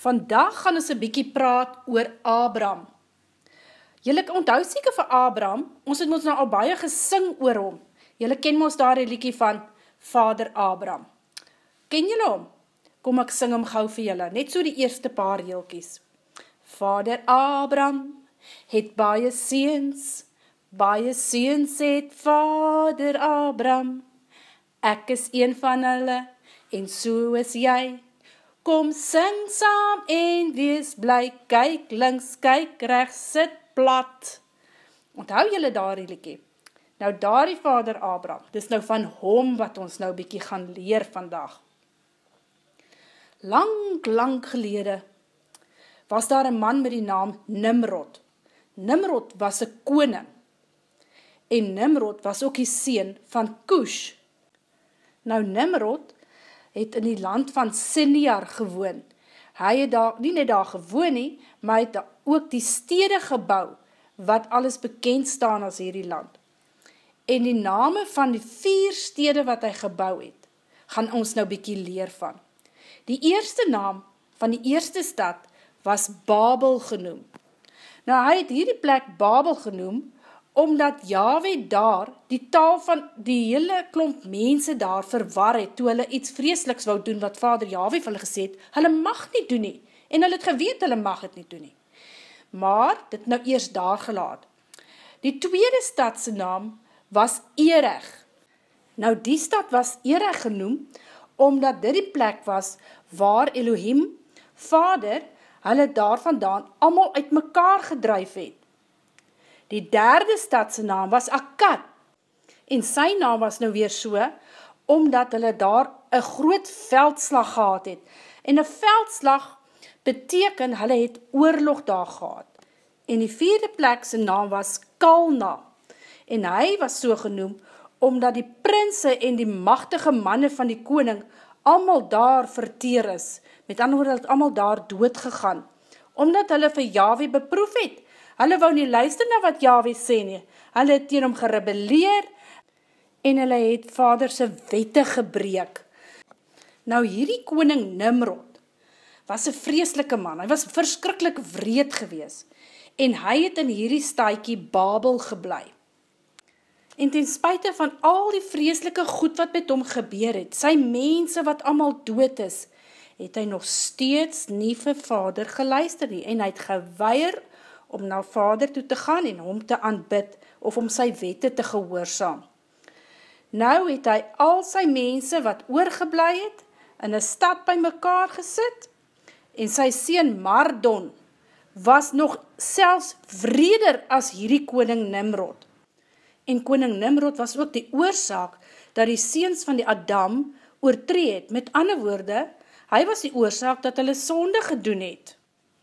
Vandag gaan ons een bykie praat oor Abram. Julle onthou seker vir Abram, ons het ons nou al baie gesing oor hom. Julle ken ons daar die liekie van Vader Abram. Ken julle hom? Kom ek sing hom gauw vir julle, net so die eerste paar heelkies. Vader Abram het baie seens, baie seens het Vader Abram. Ek is een van hulle, en so is jy, Kom sing saam en wees bly, kyk links, kyk rechts, sit plat. Onthou jylle daar die liekie? Nou daar die vader Abraham, dis nou van hom wat ons nou bykie gaan leer vandag. Lang, lang gelede was daar een man met die naam Nimrod. Nimrod was een koning. En Nimrod was ook die seen van Kush. Nou Nimrod het in die land van Sinjar gewoon. Hy het daar, nie net daar gewoon nie, maar het ook die stede gebouw, wat alles bekend staan as hierdie land. En die name van die vier stede wat hy gebouw het, gaan ons nou bykie leer van. Die eerste naam van die eerste stad was Babel genoem. Nou hy het hierdie plek Babel genoem, omdat Yahweh daar die taal van die hele klomp mense daar verwar het, toe hulle iets vreesliks wou doen wat vader Yahweh vir hulle gesê het, hulle mag nie doen nie, en hulle het geweet hulle mag het nie doen nie. Maar, dit nou eers daar gelaat. Die tweede stadse naam was Ereg. Nou die stad was Ereg genoem, omdat dit die plek was waar Elohim, vader, hulle daar vandaan allemaal uit mekaar gedruif het. Die derde stadse naam was Akkad, en sy naam was nou weer so, omdat hulle daar een groot veldslag gehad het. En een veldslag beteken, hulle het oorlog daar gehad. En die vierde plekse naam was Kalna, en hy was so genoem, omdat die prinse en die machtige manne van die koning allemaal daar verteer is, met ander woord, allemaal daar dood gegaan, omdat hulle vir Yahweh beproef het, Hulle wou nie luister na wat Yahweh sê nie. Hulle het teen hom gerebeleer en hulle het vaderse wette gebreek. Nou hierdie koning Nimrod was een vreeslike man. Hy was verskrikkelijk wreed gewees. En hy het in hierdie staaikie Babel geblei. En ten spuite van al die vreeslike goed wat met hom gebeur het, sy mense wat allemaal dood is, het hy nog steeds nie vir vader geluister nie. En hy het geweier om na vader toe te gaan en hom te aanbid of om sy wette te gehoorzaam. Nou het hy al sy mense wat oorgeblij het in een stad by mekaar gesit en sy sien Mardon was nog selfs vreder as hierdie koning Nimrod. En koning Nimrod was ook die oorzaak dat die seens van die Adam oortreed. Met ander woorde, hy was die oorzaak dat hulle sonde gedoen het.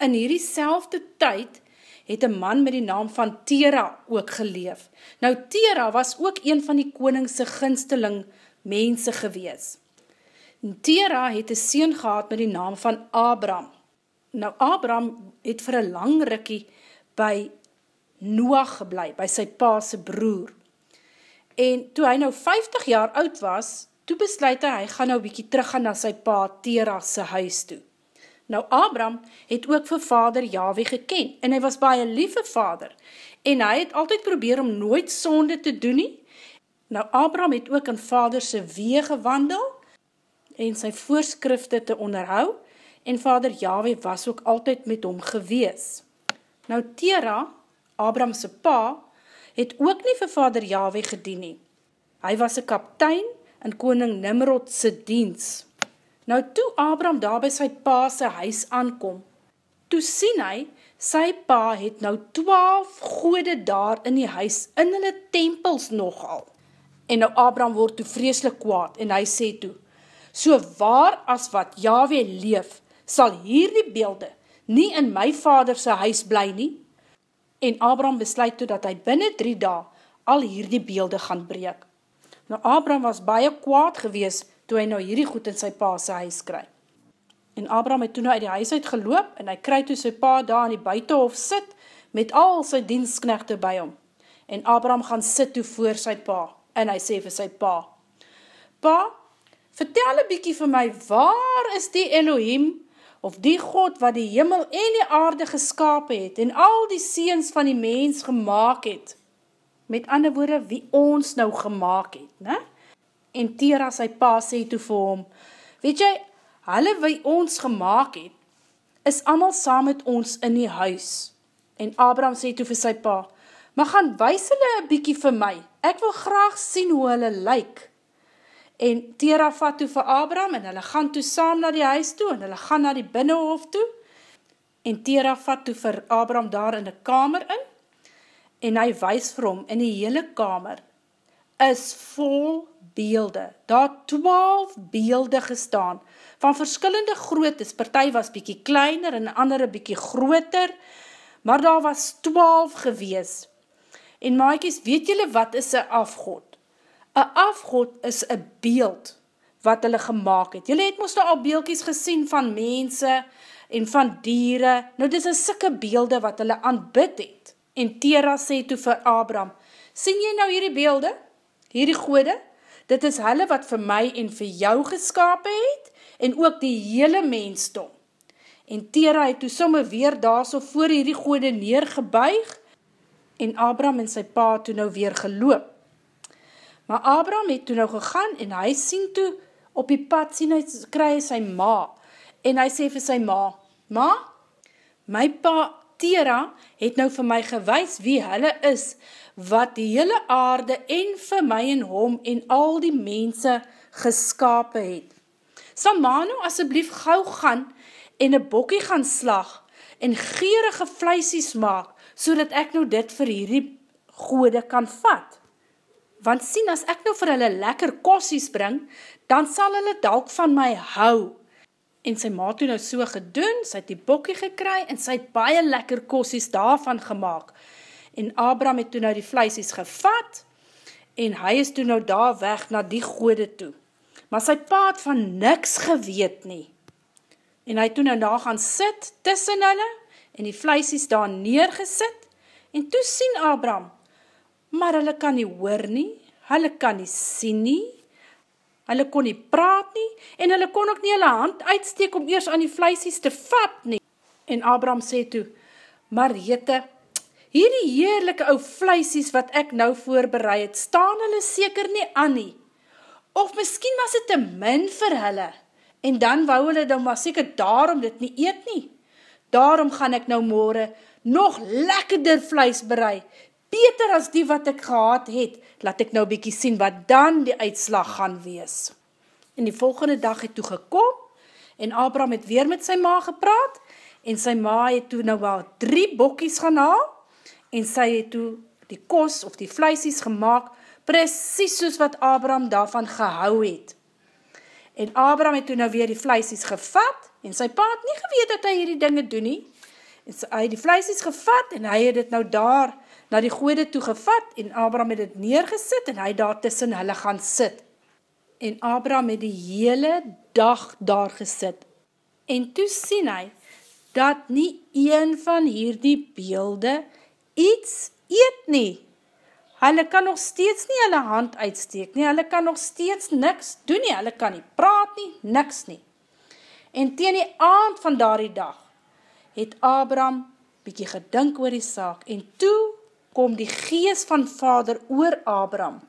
In hierdie selfde tyd het een man met die naam van Tera ook geleef. Nou Tera was ook een van die koningse ginsteling mense gewees. Tera het een sien gehad met die naam van Abram. Nou Abram het vir een lang rikkie by Noach geblei, by sy paase broer. En toe hy nou 50 jaar oud was, toe besluit hy, hy gaan nou bykie teruggaan na sy pa Tera sy huis toe. Nou Abram het ook vir vader Yahweh geken en hy was baie lieve vader en hy het altyd probeer om nooit sonde te doen nie. Nou Abram het ook in vaderse wee gewandel en sy voorskrifte te onderhou en vader Yahweh was ook altyd met hom gewees. Nou Tera, Abramse pa, het ook nie vir vader Yahweh gedien nie. Hy was een kaptein in koning Nimrod se diens. Nou toe Abraham daar by sy pa sy huis aankom, toe sien hy, sy pa het nou twaalf gode daar in die huis, in hulle tempels nogal. En nou Abraham word toe vreeslik kwaad en hy sê toe, so waar as wat Yahweh leef, sal hierdie beelde nie in my vaderse huis bly nie. En Abraham besluit toe dat hy binnen drie dae al hierdie beelde gaan breek. Nou Abraham was baie kwaad gewees toe hy nou hierdie goed in sy pa sy huis kry. En Abraham het toe nou uit die huis uit geloop en hy kry toe sy pa daar in die buitenhof sit met al sy dienstknechte by hom. En Abraham gaan sit toe voor sy pa en hy sê vir sy pa, Pa, vertel een bykie vir my, waar is die Elohim of die God wat die jimmel en die aarde geskapen het, en al die seens van die mens gemaakt het, met ander woorde, wie ons nou gemaakt het, ne? En Tera sy pa sê toe vir hom, weet jy, hulle wie ons gemaakt het, is allemaal saam met ons in die huis. En Abraham sê toe vir sy pa, maar gaan wees hulle een bykie vir my, ek wil graag sien hoe hulle lyk. En Tera vat toe vir Abraham, en hulle gaan toe saam na die huis toe, en hulle gaan na die binnenhof toe, en Tera vat toe vir Abraham daar in die kamer in, en hy wees vir hom in die hele kamer, is vol beelde, daar twaalf beelde gestaan, van verskillende grootes, partij was bykie kleiner en andere bykie groter, maar daar was twaalf gewees. En maaikies, weet julle wat is een afgod? Een afgod is een beeld wat hulle gemaakt het. Julle het moest nou al beeldkies gesien van mense en van dieren. Nou, dit is een sikke beelde wat hulle aanbid het. En Tera sê toe vir Abraham, sien jy nou hierdie beelde? Hierdie gode? Dit is hulle wat vir my en vir jou geskapen het en ook die hele mensdom. En Tera het toe somme weer daar so voor hierdie gode neergebuig en Abraham en sy pa toe nou weer geloop. Maar Abraham het toe nou gegaan en hy sien toe op die pad sien hy kry sy ma en hy sê vir sy ma, Ma, my pa Tera het nou vir my gewys wie hulle is wat die hele aarde en vir my en hom en al die mense geskapen het sal Manu asjeblief gauw gaan en een bokkie gaan slag en geerige vleisies maak, so dat ek nou dit vir hierdie gode kan vat. Want sien, as ek nou vir hulle lekker kossies bring, dan sal hulle dalk van my hou. En sy ma toe nou so gedoen, sy het die bokkie gekry en sy het baie lekker kossies daarvan gemaakt. En Abraham het toe nou die vleisies gevat en hy is toe nou daar weg na die gode toe maar sy pa het van niks geweet nie. En hy toe nou daar gaan sit tussen hulle, en die vleisies daar neergesit, en toe sien Abraham, maar hulle kan nie hoor nie, hulle kan nie sien nie, hulle kon nie praat nie, en hulle kon ook nie hulle hand uitsteek om eers aan die vleisies te vat nie. En Abraham sê toe, maar jete, hierdie heerlijke ou vleisies wat ek nou voorbereid het, staan hulle seker nie aan nie, of miskien was het te min vir hulle, en dan wou hulle dan maar seker daarom dit nie eet nie. Daarom gaan ek nou morgen nog lekkerder vlees berei, beter as die wat ek gehad het, laat ek nou bykie sien wat dan die uitslag gaan wees. En die volgende dag het toe gekom, en Abraham het weer met sy ma gepraat, en sy ma het toe nou wel drie bokkies gaan haal, en sy het toe die kos of die vleesies gemaakt, precies soos wat Abraham daarvan gehou het. En Abraham het toen nou weer die vleisies gevat, en sy pa het nie geweet dat hy hierdie dinge doen nie, en hy het die vleisies gevat, en hy het het nou daar na die goede toe gevat, en Abraham het het neergesit, en hy daar tussen hulle gaan sit. En Abraham het die hele dag daar gesit, en toe sien hy, dat nie een van hierdie beelde iets eet nie, hulle kan nog steeds nie hulle hand uitsteek nie, hulle kan nog steeds niks doen nie, hulle kan nie praat nie, niks nie. En teen die aand van daardie dag, het Abraham bykie gedink oor die saak, en toe kom die gees van vader oor Abraham.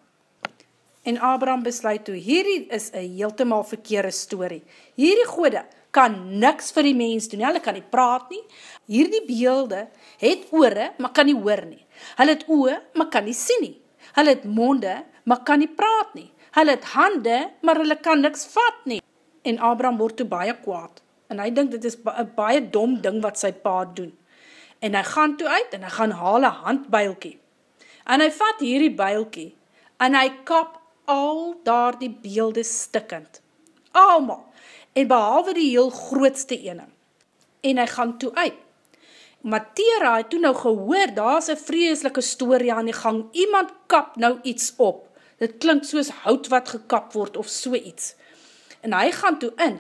En Abraham besluit toe, hierdie is een heeltemaal verkeerde story. Hierdie gode kan niks vir die mens doen, hulle kan nie praat nie, hierdie beelde het oore, maar kan nie hoor nie. Hulle het oe, maar kan nie sien nie. Hulle het monde, maar kan nie praat nie. Hulle het hande, maar hulle kan niks vat nie. En Abraham word toe baie kwaad. En hy dink dit is een baie dom ding wat sy pa doen. En hy gaan toe uit en hy gaan haal een handbuilkie. En hy vat hierdie builkie en hy kap al daar die beelde stikkend. Almal. En behalwe die heel grootste ene. En hy gaan toe uit. Matera het toen nou gehoor, daar is een vreselike story aan die gang, iemand kap nou iets op, dit klink soos hout wat gekap word of so iets, en hy gaan toe in,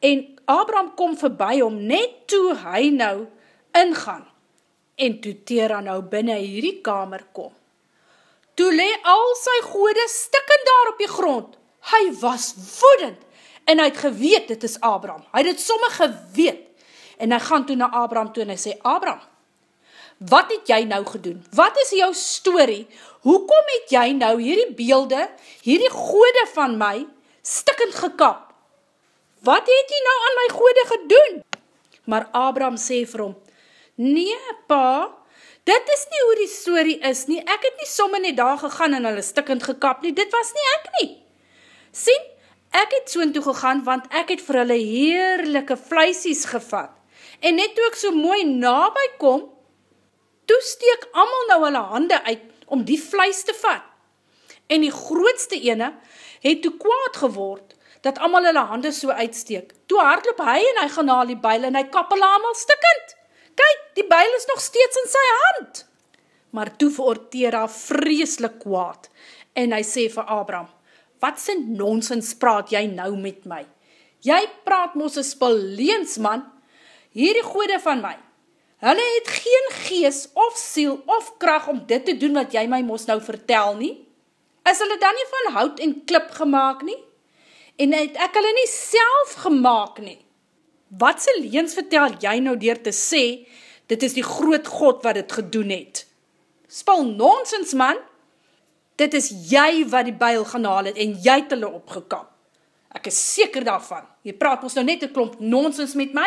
en Abraham kom voorbij om net toe hy nou ingaan, en toe Tera nou binnen hierdie kamer kom. Toe le al sy goede stikken daar op die grond, hy was woedend, En hy het geweet, dit is Abraham. Hy het het somme geweet. En hy gaan toe na Abraham toe en hy sê, Abraham, wat het jy nou gedoen? Wat is jou story? Hoekom het jy nou hierdie beelde, hierdie gode van my, stikkend gekap? Wat het jy nou aan my gode gedoen? Maar Abraham sê vir hom, nee pa, dit is nie hoe die story is nie, ek het nie somme net daar gegaan en hulle stikkend gekap nie, dit was nie ek nie. Sien, ek het soon toe gegaan, want ek het vir hulle heerlijke vleisies gevat. En net toe ek so mooi nabij kom, toe steek amal nou hulle hande uit om die vleis te vat. En die grootste ene het toe kwaad geword, dat amal hulle hande so uitsteek. Toe hardloop hy en hy gaan haal die buil en hy kap hulle amal stikkend. Kyk, die buil is nog steeds in sy hand. Maar toe veroort Tera vreeslik kwaad en hy sê vir Abraham, wat sy nonsens praat jy nou met my? Jy praat mos een spilleens man, hierdie gode van my, Hulle het geen gees of siel of kracht om dit te doen wat jy my mos nou vertel nie. Is hulle dan nie van hout en klip gemaakt nie? En het ek hulle nie self gemaakt nie? Wat se leens vertel jy nou dier te sê, dit is die groot God wat dit gedoen het? Spal nonsens man, dit is jy wat die byl gaan haal het en jy het hulle opgekap. Ek is seker daarvan, jy praat ons nou net een klomp nonsens met my?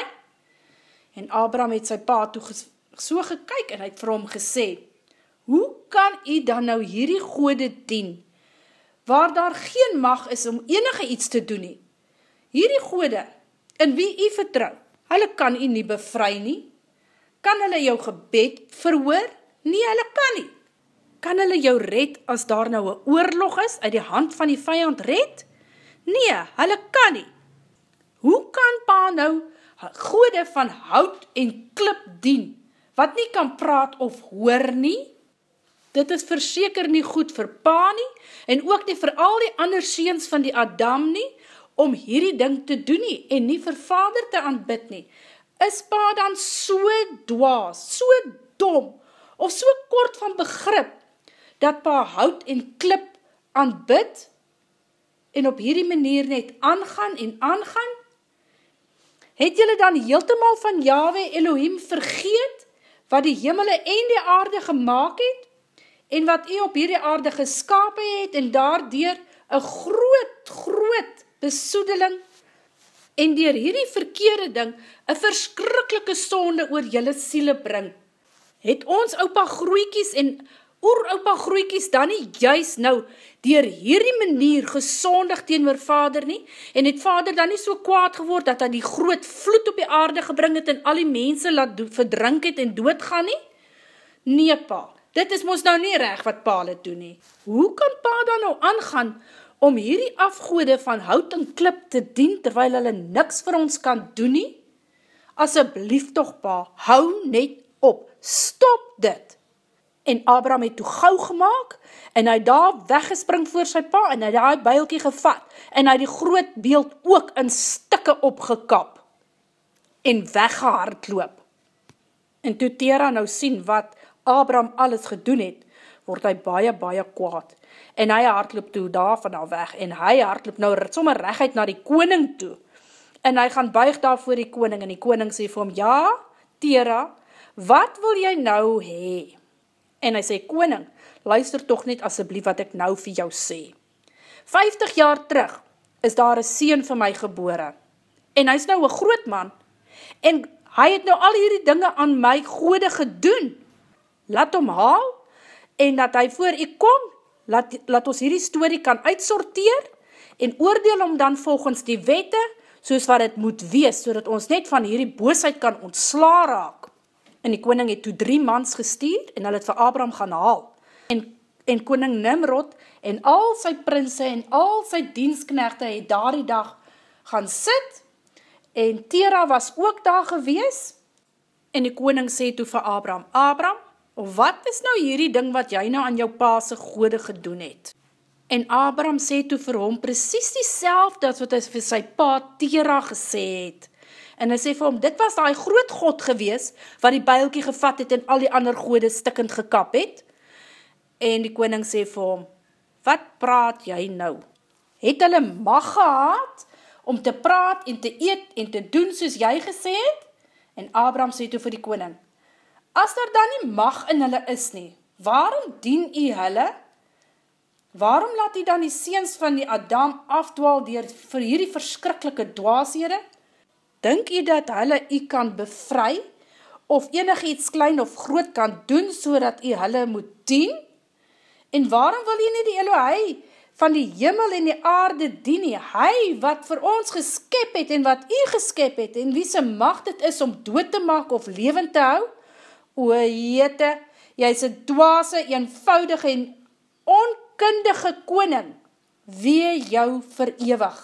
En Abraham het sy pa toe so gekyk en hy het vir hom gesê, hoe kan jy dan nou hierdie gode dien, waar daar geen mag is om enige iets te doen nie? Hierdie gode, in wie jy vertrouw, hulle kan jy nie bevry nie? Kan hulle jou gebed verhoor? Nee, hulle kan nie. Kan hulle jou red as daar nou een oorlog is, uit die hand van die vijand red? Nee, hulle kan nie. Hoe kan pa nou gode van hout en klip dien, wat nie kan praat of hoor nie, dit is verseker nie goed vir pa nie, en ook nie vir al die ander seens van die Adam nie, om hierdie ding te doen nie, en nie vir vader te aanbid nie, is pa dan so dwaas, so dom, of so kort van begrip, dat pa hout en klip aanbid, en op hierdie manier net aangaan en aangaan, het jylle dan heeltemaal van Yahweh Elohim vergeet, wat die jimmele en die aarde gemaakt het, en wat jy op hierdie aarde geskapen het, en daardoor een groot, groot besoedeling, en dier hierdie verkeerde ding, een verskrikkelike sonde oor jylle siele bring. Het ons opa groeikies en oeropa groeikies dan nie juist nou dier hierdie manier gesondig teenoor vader nie, en het vader dan nie so kwaad geword, dat hy die groot vloed op die aarde gebring het, en al die mense laat verdrink het en doodgaan nie? Nee pa, dit is ons nou nie reg wat pa het doen nie. Hoe kan pa dan nou aangaan, om hierdie afgoede van hout en klip te dien, terwyl hulle niks vir ons kan doen nie? Asseblief toch pa, hou net op, stop dit! En Abraham het toe gauw gemaakt, en hy daar weggespring voor sy pa, en hy daar bylkie gevat, en hy die groot beeld ook in stikke opgekap, en weggehard loop. En toe Tera nou sien wat Abraham alles gedoen het, word hy baie, baie kwaad, en hy hardloop toe daar van al weg, en hy hardloop nou sommer rechtheid na die koning toe, en hy gaan buig daar voor die koning, en die koning sê vir hom, ja, Tera, wat wil jy nou hee? En hy sê, koning, luister toch net asseblief wat ek nou vir jou sê. 50 jaar terug is daar een sien vir my gebore. En hy is nou een groot man. En hy het nou al hierdie dinge aan my gode gedoen. Laat hom haal en dat hy voor u kom, laat, laat ons hierdie story kan uitsorteer en oordeel hom dan volgens die wette soos wat het moet wees, so ons net van hierdie boosheid kan ontsla raak. En die koning het toe drie mans gestuur en hulle het vir Abraham gaan haal. En, en koning Nimrod en al sy prinse en al sy diensknechte het daar die dag gaan sit. En Tera was ook daar gewees. En die koning sê toe vir Abraham, Abraham, wat is nou hierdie ding wat jy nou aan jou paase gode gedoen het? En Abraham sê toe vir hom precies die selfde as wat hy vir sy pa Tera gesê het en hy sê vir hom, dit was die groot God gewees, wat die bylkie gevat het en al die ander gode stikkend gekap het, en die koning sê vir hom, wat praat jy nou? Het hulle mag gehad, om te praat en te eet en te doen soos jy gesê het? En Abraham sê toe vir die koning, as daar dan nie mag in hulle is nie, waarom dien jy hulle? Waarom laat jy dan die seens van die Adam afdwaal dier vir hierdie verskrikkelike dwaashede? Dink jy dat hulle jy kan bevry, of enig iets klein of groot kan doen, so dat jy hulle moet dien? En waarom wil jy nie die Elohei van die jimmel en die aarde dien nie? Hy wat vir ons geskep het en wat jy geskep het, en wie sy macht het is om dood te maak of levend te hou? O, jete, jy is een dwaase, eenvoudige en onkundige kundige koning, wee jou verewig.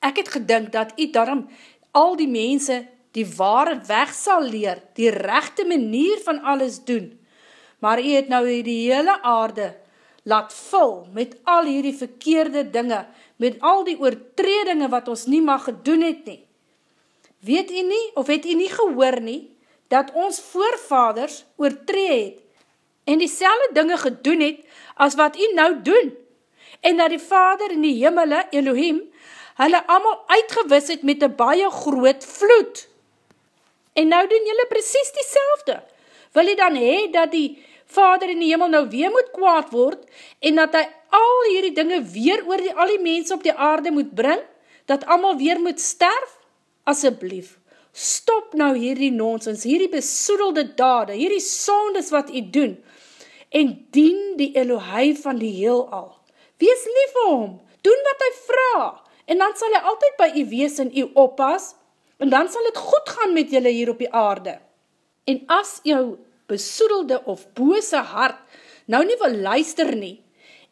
Ek het gedink dat jy daarom al die mense die ware weg sal leer, die rechte manier van alles doen, maar jy het nou die hele aarde laat vul met al hierdie verkeerde dinge, met al die oortredinge wat ons nie mag gedoen het nie. Weet jy nie, of het jy nie gehoor nie, dat ons voorvaders oortree het, en die dinge gedoen het, as wat u nou doen, en dat die Vader in die Himmele, Elohim, hulle allemaal uitgewis het met een baie groot vloed. En nou doen julle precies die selfde. Wil jy dan hee, dat die Vader in die Himmel nou weer moet kwaad word, en dat hy al hierdie dinge weer oor die, al die mense op die aarde moet bring, dat allemaal weer moet sterf? Asseblief, stop nou hierdie nonsens, hierdie besoedelde dade, hierdie sondes wat jy doen, en dien die Elohei van die heel al. Wees lief vir hom, doen wat hy vraag, en dan sal hy altyd by u wees en u oppas, en dan sal het goed gaan met julle hier op die aarde. En as jou besoedelde of bose hart nou nie wil luister nie,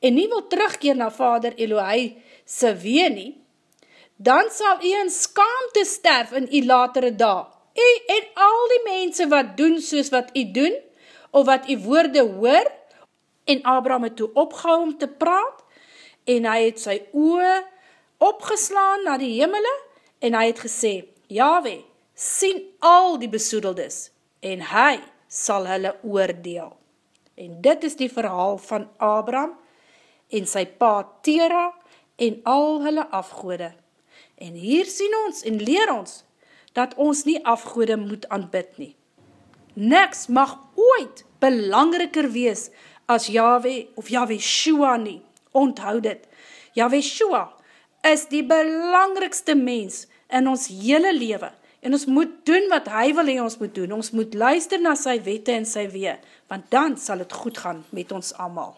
en nie wil terugkeer na vader Elohei se wee nie, dan sal u in skaamte sterf in u latere dag, u en al die mense wat doen soos wat u doen, of wat die woorde hoor, en Abraham het toe opgehou om te praat, en hy het sy oe opgeslaan na die hemele, en hy het gesê, Yahweh, sien al die besoedeldes, en hy sal hulle oordeel. En dit is die verhaal van Abraham, en sy pa Tera, en al hulle afgoede. En hier sien ons en leer ons, dat ons nie afgoede moet aanbid nie. Niks mag ooit belangriker wees as Yahweh of Yahweh Shua nie. Onthoud dit. Yahweh Shua is die belangrikste mens in ons hele lewe. En ons moet doen wat hy wil en ons moet doen. Ons moet luister na sy wette en sy wee, want dan sal het goed gaan met ons allemaal.